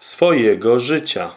swojego życia.